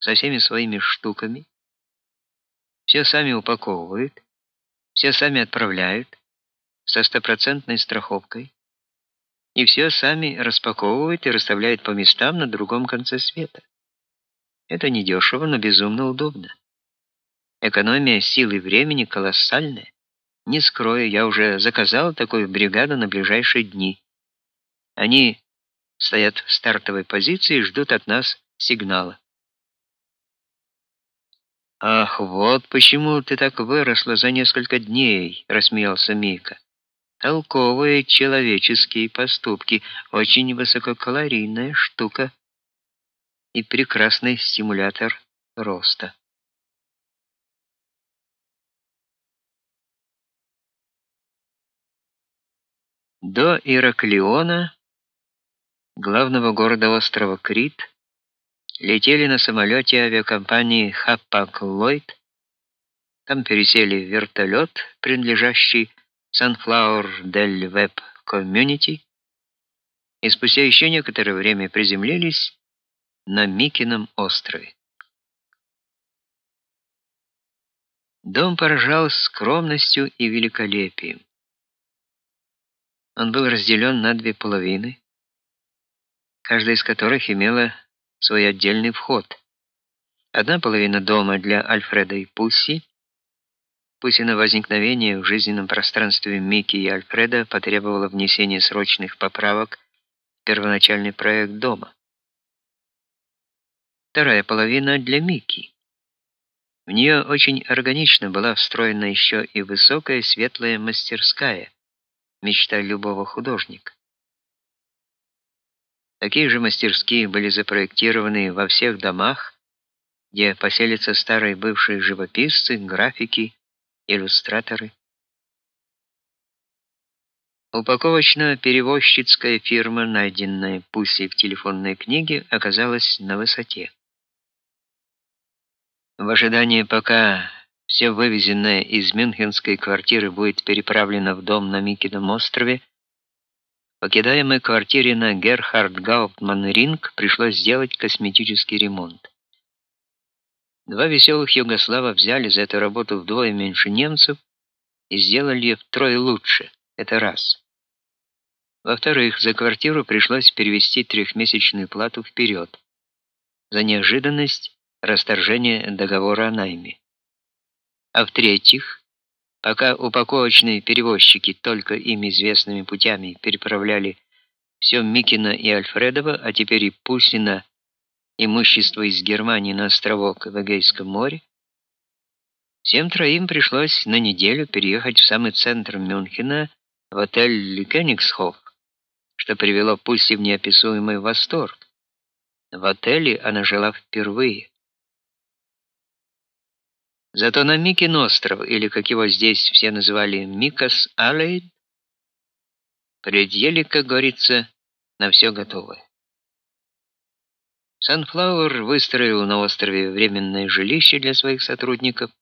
со всеми своими штуками, все сами упаковывают, все сами отправляют со стопроцентной страховкой, и все сами распаковывают и расставляют по местам на другом конце света. Это недешево, но безумно удобно. Экономия сил и времени колоссальная. Не скрою, я уже заказал такую бригаду на ближайшие дни. Они стоят в стартовой позиции и ждут от нас сигнала. Ах, вот почему ты так выросла за несколько дней, рассмеялся Мика. Толковые человеческие поступки, очень высококалорийная штука и прекрасный стимулятор роста. До Ираклиона, главного города острова Крит, летели на самолете авиакомпании Hapag-Lloyd. Там пересели в вертолет, принадлежащий Sunflower Del Web Community, и спустя еще некоторое время приземлились на Микином острове. Дом поражал скромностью и великолепием. Он был разделен на две половины, каждая из которых имела свой отдельный вход. Одна половина дома для Альфреда и Пусси, Пуссина возникновение в жизненном пространстве Мики и Альфреда потребовало внесения срочных поправок в первоначальный проект дома. Вторая половина для Мики. В нее очень органично была встроена еще и высокая светлая мастерская, мечта любого художника. Такие же мастерские были запроектированы во всех домах, где поселятся старые бывшие живописцы, графики, иллюстраторы. Упаковочно-перевозчицкая фирма, найденная Пусей в телефонной книге, оказалась на высоте. В ожидании, пока все вывезенное из мюнхенской квартиры будет переправлено в дом на Микином острове, покидаемой квартире на Герхард Гауптман-Ринг пришлось сделать косметический ремонт. Два веселых югослава взяли за эту работу вдвое меньше немцев и сделали ее втрое лучше. Это раз. Во-вторых, за квартиру пришлось перевести трехмесячную плату вперед за неожиданность расторжения договора о найме. А в-третьих, пока упаковочные перевозчики только им известными путями переправляли все Микина и Альфредова, а теперь и Пусина имущество из Германии на островок в Эгейском море, всем троим пришлось на неделю переехать в самый центр Мюнхена, в отель Кёнигсхоф, что привело Пусси в неописуемый восторг. В отеле она жила впервые. Зато на Микин остров, или как его здесь все называли Микас Алейд, предъели, как говорится, на все готовое. Sunflower выстроил на острове временное жилище для своих сотрудников,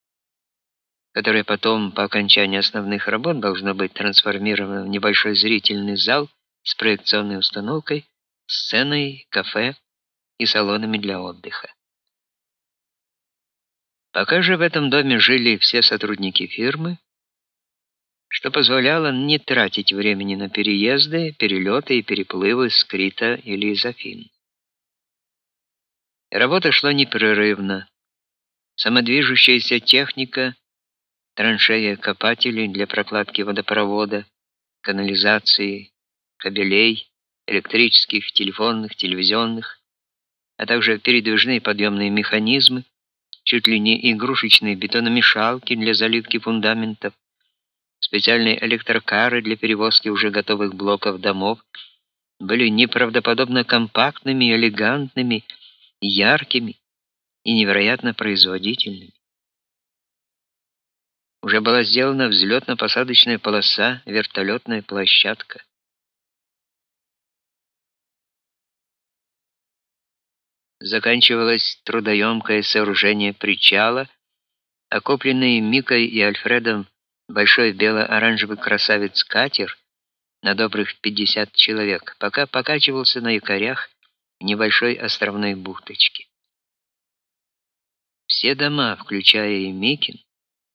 которое потом по окончании основных работ должно быть трансформировано в небольшой зрительный зал с проекционной установкой, сценой, кафе и салонами для отдыха. Пока же в этом доме жили все сотрудники фирмы, что позволяло не тратить времени на переезды, перелеты и переплывы с Крита или из Афин. Работа шла непрерывно. Самодвижущаяся техника, траншеи копатели для прокладки водопровода, канализации, кабелей, электрических, телефонных, телевизионных, а также передвижные подъемные механизмы, чуть ли не игрушечные бетономешалки для заливки фундаментов, специальные электрокары для перевозки уже готовых блоков домов были неправдоподобно компактными элегантными, яркими и невероятно производительными. Уже была сделана взлетно-посадочная полоса, вертолетная площадка. Заканчивалось трудоемкое сооружение причала, окопленный Микой и Альфредом большой бело-оранжевый красавец-катер на добрых 50 человек, пока покачивался на якорях небольшой островной бухточке. Все дома, включая и Микин,